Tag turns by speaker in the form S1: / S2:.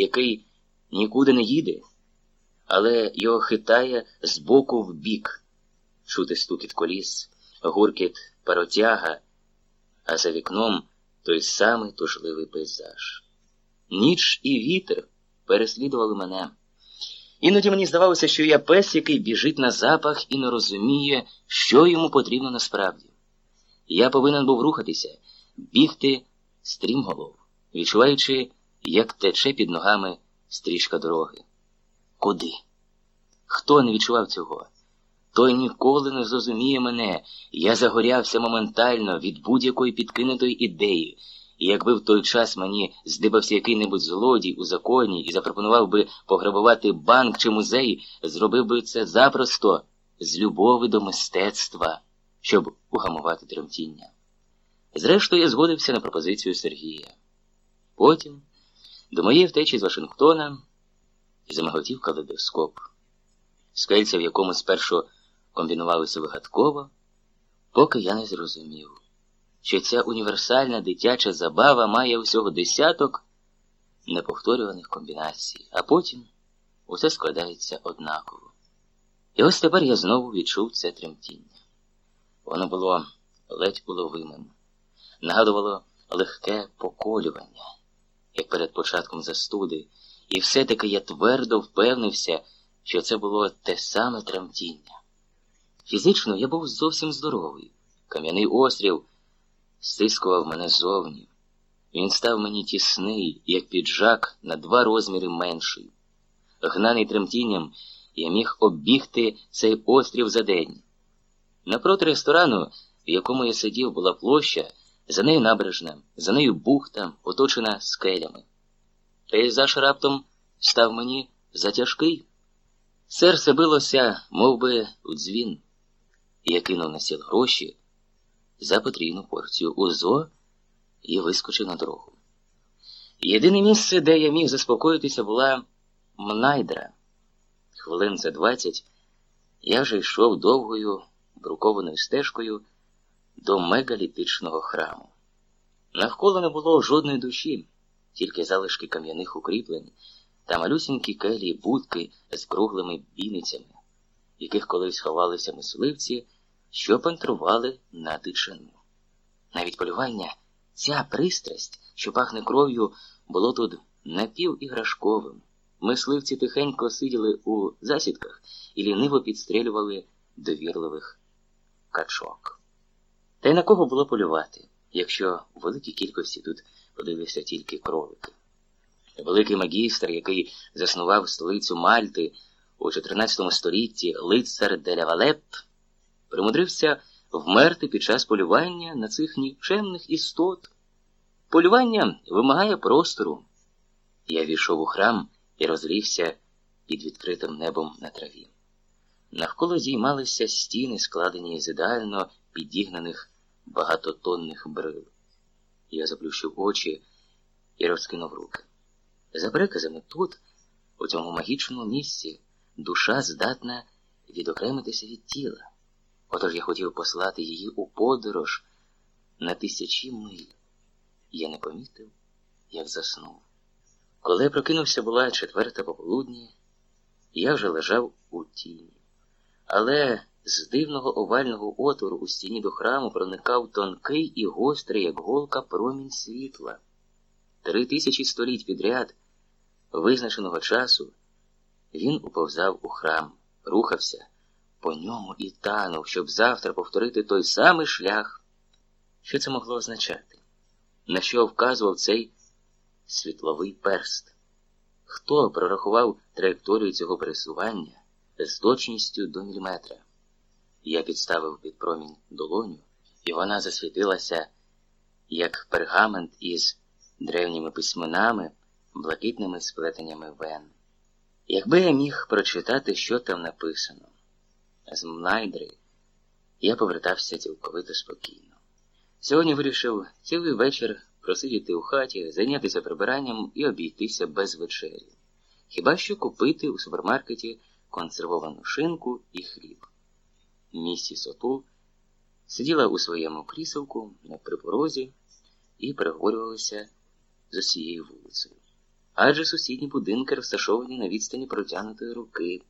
S1: який нікуди не їде, але його хитає з боку в бік. Чути стукіт коліс, гуркіт паротяга, а за вікном той самий тужливий пейзаж. Ніч і вітер переслідували мене. Іноді мені здавалося, що я пес, який біжить на запах і не розуміє, що йому потрібно насправді. Я повинен був рухатися, бігти стрімголов, відчуваючи, як тече під ногами стрічка дороги. Куди? Хто не відчував цього? Той ніколи не зрозуміє мене. Я загорявся моментально від будь-якої підкинутої ідеї. І якби в той час мені здибався який-небудь злодій у законі і запропонував би пограбувати банк чи музей, зробив би це запросто з любови до мистецтва, щоб угамувати тремтіння. Зрештою, я згодився на пропозицію Сергія. Потім, до моєї втечі з Вашингтона, замиготів калейдоскоп. Скельця, в якому спершу комбінувалися вигадково, поки я не зрозумів що ця універсальна дитяча забава має усього десяток неповторюваних комбінацій, а потім усе складається однаково. І ось тепер я знову відчув це тремтіння. Воно було ледь уловимим, нагадувало легке поколювання, як перед початком застуди, і все-таки я твердо впевнився, що це було те саме тремтіння. Фізично я був зовсім здоровий. Кам'яний острів стискував мене зовні. Він став мені тісний, як піджак на два розміри менший. Гнаний тремтінням, я міг оббігти цей острів за день. Напроти ресторану, в якому я сидів, була площа, за нею набережна, за нею бухта, оточена скелями. Пейзаж раптом став мені затяжкий. Серце билося, мов би, у дзвін. Я кинув на сіл гроші за потрійну порцію УЗО і вискочив на дорогу. Єдине місце, де я міг заспокоїтися, була Мнайдра. Хвилин за двадцять я вже йшов довгою брукованою стежкою до мегалітичного храму. Навколо не було жодної душі, тільки залишки кам'яних укріплень та малюсінькі келі будки з круглими бійницями, яких колись ховалися мисливці що пантрували на дичину. Навіть полювання, ця пристрасть, що пахне кров'ю, було тут напівіграшковим. Мисливці тихенько сиділи у засідках і ліниво підстрілювали довірливих качок. Та й на кого було полювати, якщо в великій кількості тут подивилися тільки кролики. Великий магістр, який заснував столицю Мальти у 14 столітті лицар Деля Валеп, примудрився вмерти під час полювання на цих нікчемних істот. Полювання вимагає простору. Я війшов у храм і розлігся під відкритим небом на траві. Навколо зіймалися стіни, складені з ідеально підігнаних багатотонних брил. Я заплющив очі і розкинув руки. За приказами тут, у цьому магічному місці, душа здатна відокремитися від тіла. Отож я хотів послати її у подорож на тисячі миль. Я не помітив, як заснув. Коли прокинувся, була четверта пополудні, я вже лежав у тіні. Але з дивного овального отвору у стіні до храму проникав тонкий і гострий, як голка, промінь світла. Три тисячі століть підряд, визначеного часу, він уповзав у храм, рухався по ньому і танув, щоб завтра повторити той самий шлях. Що це могло означати? На що вказував цей світловий перст? Хто прорахував траєкторію цього пересування з точністю до міліметра? Я підставив під промінь долоню, і вона засвітилася, як пергамент із древніми письменами, блакитними сплетеннями вен. Якби я міг прочитати, що там написано з Мнайдри, я повертався цілковито спокійно. Сьогодні вирішив цілий вечір просидіти у хаті, зайнятися прибиранням і обійтися без вечері. Хіба що купити у супермаркеті консервовану шинку і хліб. Місті Отул сиділа у своєму кріселку на припорозі і переговорювалася з усією вулицею. адже сусідні будинки розташовані на відстані протягнутої руки.